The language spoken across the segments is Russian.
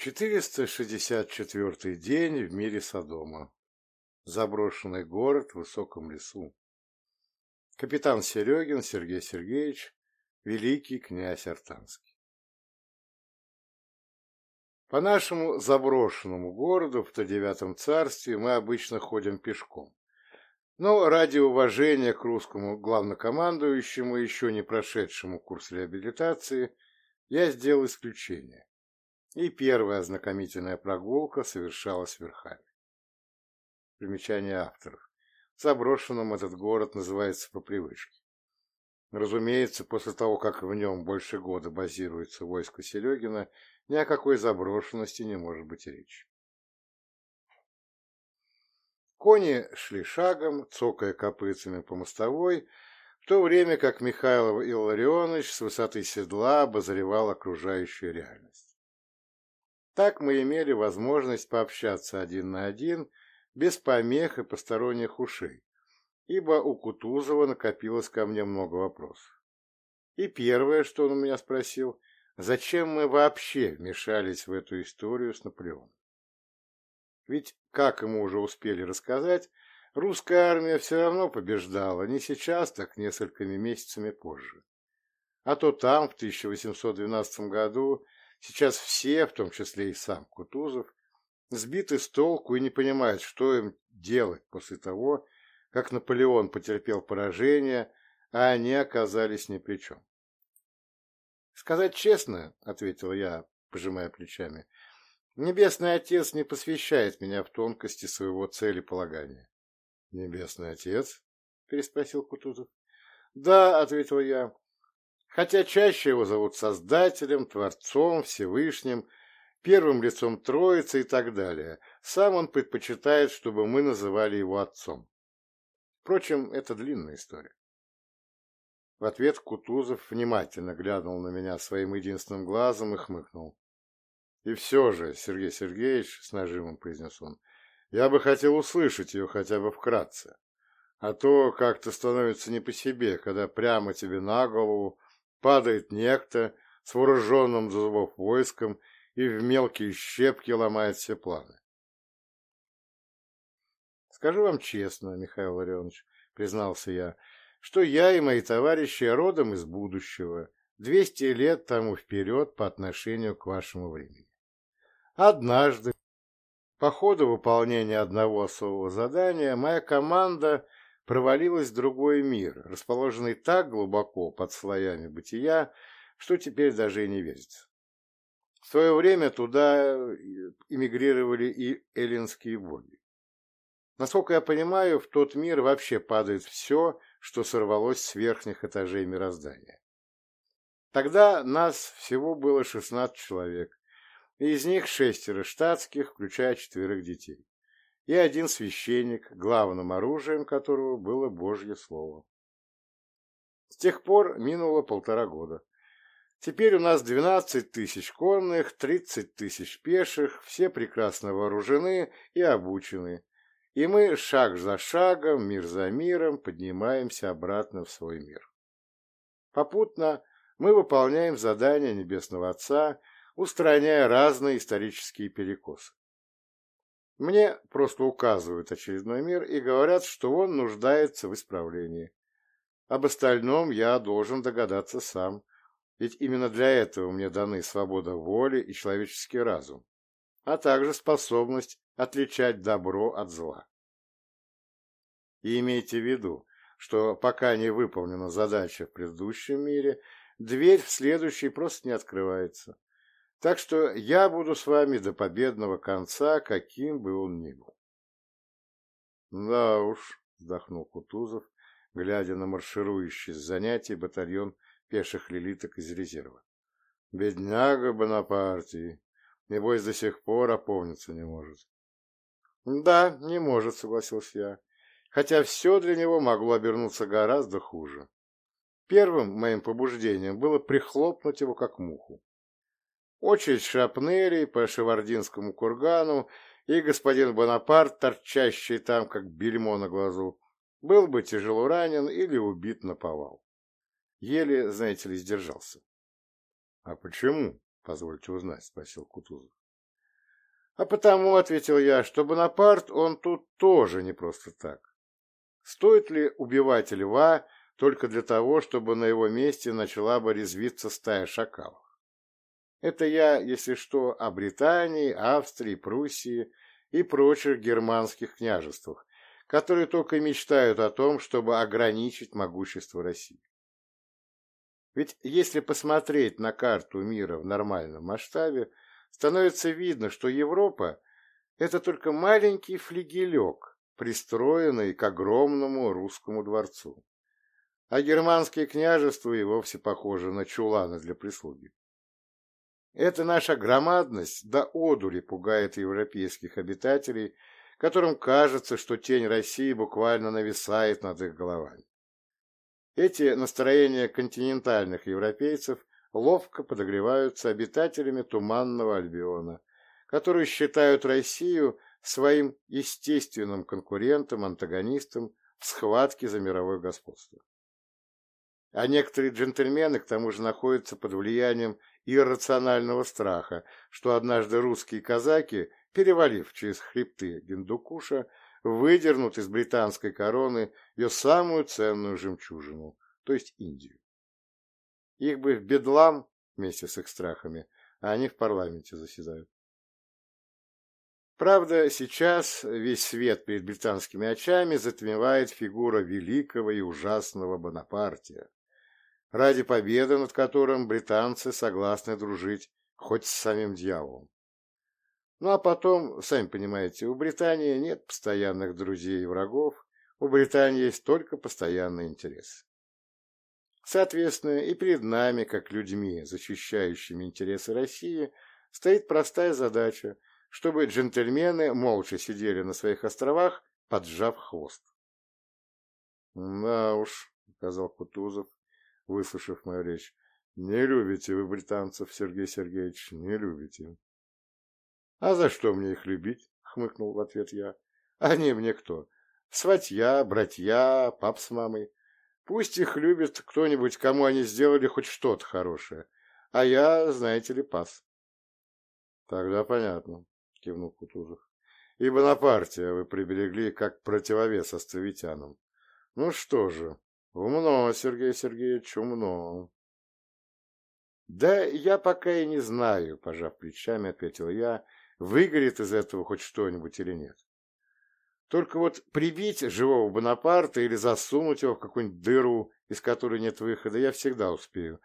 464 день в мире Содома. Заброшенный город в высоком лесу. Капитан Серегин Сергей Сергеевич, великий князь Артанский. По нашему заброшенному городу в тридевятом царстве мы обычно ходим пешком. Но ради уважения к русскому главнокомандующему, еще не прошедшему курс реабилитации, я сделал исключение. И первая ознакомительная прогулка совершалась верхами. Примечание авторов. Заброшенным этот город называется по привычке. Разумеется, после того, как в нем больше года базируется войско Серегина, ни о какой заброшенности не может быть речи. Кони шли шагом, цокая копытцами по мостовой, в то время как Михаил Илларионович с высоты седла обозревал окружающую реальность. Так мы имели возможность пообщаться один на один, без помех и посторонних ушей, ибо у Кутузова накопилось ко мне много вопросов. И первое, что он у меня спросил, зачем мы вообще вмешались в эту историю с Наполеоном? Ведь, как ему уже успели рассказать, русская армия все равно побеждала, не сейчас, так несколькими месяцами позже. А то там, в 1812 году, сейчас все, в том числе и сам Кутузов, сбиты с толку и не понимают, что им делать после того, как Наполеон потерпел поражение, а они оказались ни при чем. «Сказать честно», — ответил я, пожимая плечами, — «Небесный Отец не посвящает меня в тонкости своего целеполагания». «Небесный Отец?» — переспросил Кутузов. «Да», — ответил я, — «хотя чаще его зовут Создателем, Творцом, Всевышним, первым лицом Троицы и так далее. Сам он предпочитает, чтобы мы называли его отцом. Впрочем, это длинная история. В ответ Кутузов внимательно глянул на меня своим единственным глазом и хмыкнул. «И все же, Сергей Сергеевич, — с нажимом произнес он, — я бы хотел услышать ее хотя бы вкратце. А то как-то становится не по себе, когда прямо тебе на голову падает некто с вооруженным до зубов войском и в мелкие щепки ломает все планы. Скажу вам честно, Михаил Ларионович, признался я, что я и мои товарищи родом из будущего, двести лет тому вперед по отношению к вашему времени. Однажды, по ходу выполнения одного особого задания, моя команда провалилась в другой мир, расположенный так глубоко под слоями бытия, что теперь даже и не верится. В свое время туда э, эмигрировали и эллинские боги. Насколько я понимаю, в тот мир вообще падает все, что сорвалось с верхних этажей мироздания. Тогда нас всего было 16 человек, и из них шестеро штатских, включая четверых детей, и один священник, главным оружием которого было Божье Слово. С тех пор минуло полтора года. Теперь у нас 12 тысяч конных, 30 тысяч пеших, все прекрасно вооружены и обучены, и мы шаг за шагом, мир за миром поднимаемся обратно в свой мир. Попутно мы выполняем задания Небесного Отца, устраняя разные исторические перекосы. Мне просто указывают очередной мир и говорят, что он нуждается в исправлении. Об остальном я должен догадаться сам, ведь именно для этого мне даны свобода воли и человеческий разум, а также способность отличать добро от зла. И имейте в виду, что пока не выполнена задача в предыдущем мире, дверь в следующий просто не открывается. Так что я буду с вами до победного конца, каким бы он ни был. — Да уж, — вздохнул Кутузов, глядя на марширующий с занятий батальон пеших лилиток из резерва. Бедняга Бонапартии. Небось, до сих пор опомниться не может. Да, не может, согласился я. Хотя все для него могло обернуться гораздо хуже. Первым моим побуждением было прихлопнуть его как муху. Очередь шрапнелей по Шевардинскому кургану и господин Бонапарт, торчащий там, как бельмо на глазу, был бы тяжело ранен или убит на повал. Еле, знаете ли, сдержался. — А почему? — позвольте узнать, — спросил Кутузов. А потому, — ответил я, — что Бонапарт, он тут тоже не просто так. Стоит ли убивать льва только для того, чтобы на его месте начала бы резвиться стая шакалов? Это я, если что, о Британии, Австрии, Пруссии и прочих германских княжествах, которые только мечтают о том, чтобы ограничить могущество России. Ведь если посмотреть на карту мира в нормальном масштабе, становится видно, что Европа – это только маленький флигелек, пристроенный к огромному русскому дворцу. А германские княжества и вовсе похожи на чуланы для прислуги. Эта наша громадность до одури пугает европейских обитателей, которым кажется, что тень России буквально нависает над их головами. Эти настроения континентальных европейцев ловко подогреваются обитателями Туманного Альбиона, которые считают Россию своим естественным конкурентом, антагонистом в схватке за мировое господство. А некоторые джентльмены к тому же находятся под влиянием иррационального страха, что однажды русские казаки, перевалив через хребты Гиндукуша, выдернут из британской короны ее самую ценную жемчужину, то есть Индию. Их бы в бедлам вместе с их страхами, а они в парламенте заседают. Правда, сейчас весь свет перед британскими очами затмевает фигура великого и ужасного Бонапартия, ради победы над которым британцы согласны дружить хоть с самим дьяволом. Ну а потом, сами понимаете, у Британии нет постоянных друзей и врагов, у Британии есть только постоянный интерес. Соответственно, и перед нами, как людьми, защищающими интересы России, стоит простая задача, чтобы джентльмены молча сидели на своих островах, поджав хвост. — Да уж, — сказал Кутузов, выслушав мою речь, — не любите вы британцев, Сергей Сергеевич, не любите. «А за что мне их любить?» — хмыкнул в ответ я. «Они мне кто? Сватья, братья, пап с мамой. Пусть их любит кто-нибудь, кому они сделали хоть что-то хорошее. А я, знаете ли, пас». «Тогда понятно», — кивнул Кутузов. «И Бонапартия вы приберегли как противовес островитянам. Ну что же, умно, Сергей Сергеевич, умно». «Да я пока и не знаю», — пожав плечами, ответил я, — выгорит из этого хоть что-нибудь или нет. Только вот прибить живого Бонапарта или засунуть его в какую-нибудь дыру, из которой нет выхода, я всегда успею.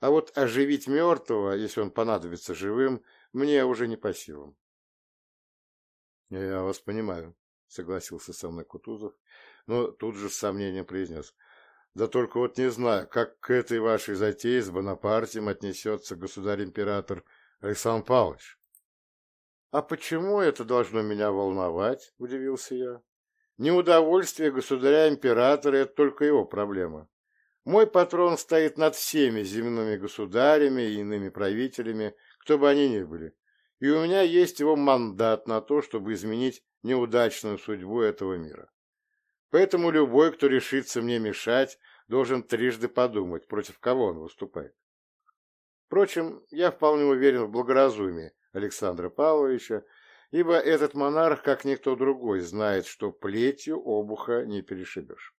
А вот оживить мертвого, если он понадобится живым, мне уже не по силам. — Я вас понимаю, — согласился со мной Кутузов, но тут же с сомнением произнес. — Да только вот не знаю, как к этой вашей затее с Бонапартием отнесется государь-император Александр Павлович. «А почему это должно меня волновать?» – удивился я. «Неудовольствие государя-императора – это только его проблема. Мой патрон стоит над всеми земными государями и иными правителями, кто бы они ни были, и у меня есть его мандат на то, чтобы изменить неудачную судьбу этого мира. Поэтому любой, кто решится мне мешать, должен трижды подумать, против кого он выступает. Впрочем, я вполне уверен в благоразумии Александра Павловича, ибо этот монарх, как никто другой, знает, что плетью обуха не перешибешь.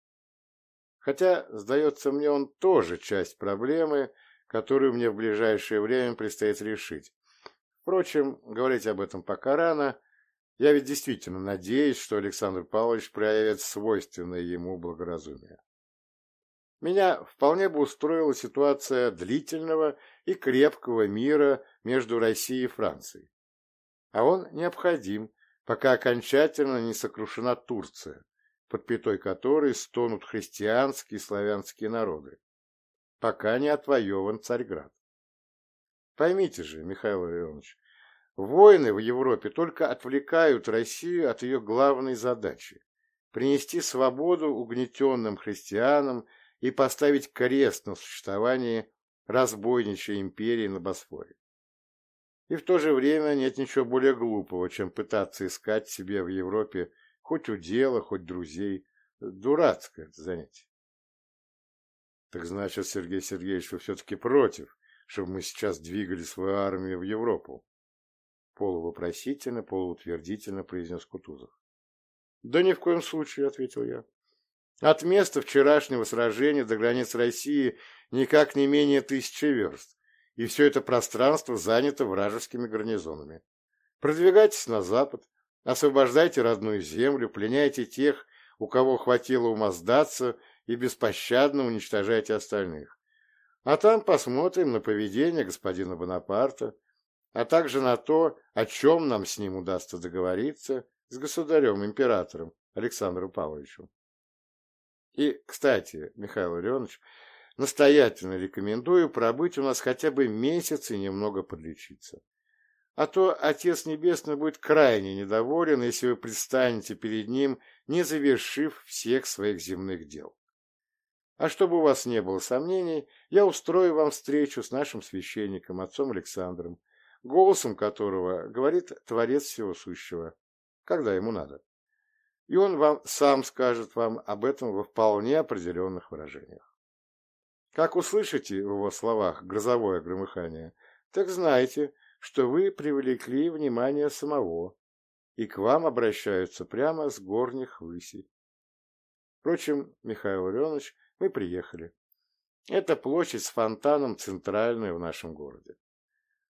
Хотя, сдается мне, он тоже часть проблемы, которую мне в ближайшее время предстоит решить. Впрочем, говорить об этом пока рано. Я ведь действительно надеюсь, что Александр Павлович проявит свойственное ему благоразумие. Меня вполне бы устроила ситуация длительного и крепкого мира между Россией и Францией. А он необходим, пока окончательно не сокрушена Турция, под пятой которой стонут христианские и славянские народы, пока не отвоеван Царьград. Поймите же, Михаил Иванович, войны в Европе только отвлекают Россию от ее главной задачи – принести свободу угнетенным христианам и поставить крест на существовании разбойничьей империи на Босфоре. И в то же время нет ничего более глупого, чем пытаться искать себе в Европе хоть удела, хоть друзей. Дурацкое это занятие. Так значит, Сергей Сергеевич, вы все-таки против, чтобы мы сейчас двигали свою армию в Европу? Полувопросительно, полуутвердительно произнес Кутузов. Да ни в коем случае, ответил я. От места вчерашнего сражения до границ России никак не менее тысячи верст, и все это пространство занято вражескими гарнизонами. Продвигайтесь на запад, освобождайте родную землю, пленяйте тех, у кого хватило ума сдаться, и беспощадно уничтожайте остальных. А там посмотрим на поведение господина Бонапарта, а также на то, о чем нам с ним удастся договориться с государем-императором Александром Павловичем. И, кстати, Михаил Леонович, настоятельно рекомендую пробыть у нас хотя бы месяц и немного подлечиться. А то Отец Небесный будет крайне недоволен, если вы предстанете перед Ним, не завершив всех своих земных дел. А чтобы у вас не было сомнений, я устрою вам встречу с нашим священником, отцом Александром, голосом которого говорит Творец Всего Сущего, когда ему надо. И он вам сам скажет вам об этом во вполне определенных выражениях. Как услышите в его словах грозовое громыхание, так знайте, что вы привлекли внимание самого, и к вам обращаются прямо с горних высей. Впрочем, Михаил Иванович, мы приехали. Это площадь с фонтаном центральная в нашем городе.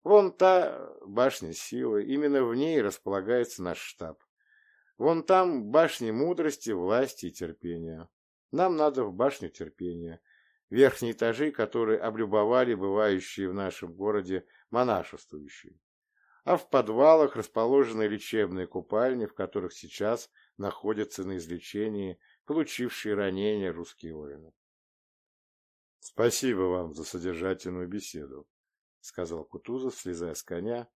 Вон та башня силы, именно в ней располагается наш штаб. Вон там башни мудрости, власти и терпения. Нам надо в башню терпения, верхние этажи, которые облюбовали бывающие в нашем городе монашествующие. А в подвалах расположены лечебные купальни, в которых сейчас находятся на излечении получившие ранения русские воины. Спасибо вам за содержательную беседу. — сказал Кутузов, слезая с коня.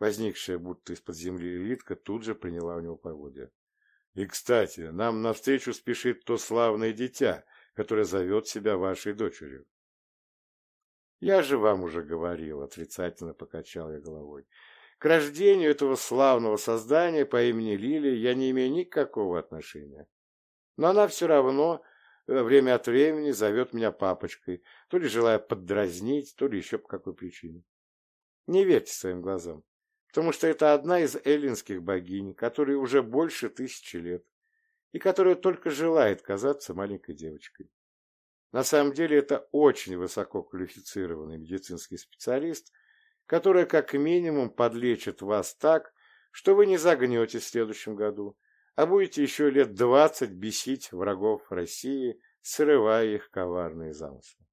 Возникшая будто из-под земли элитка тут же приняла у него поводья. — И, кстати, нам навстречу спешит то славное дитя, которое зовет себя вашей дочерью. — Я же вам уже говорил, — отрицательно покачал я головой. К рождению этого славного создания по имени Лилия я не имею никакого отношения. Но она все равно время от времени зовет меня папочкой, то ли желая поддразнить, то ли еще по какой причине. Не верьте своим глазам, потому что это одна из эллинских богинь, которой уже больше тысячи лет, и которая только желает казаться маленькой девочкой. На самом деле это очень высоко квалифицированный медицинский специалист, который как минимум подлечит вас так, что вы не загнетесь в следующем году, а будете еще лет двадцать бесить врагов России, срывая их коварные замыслы.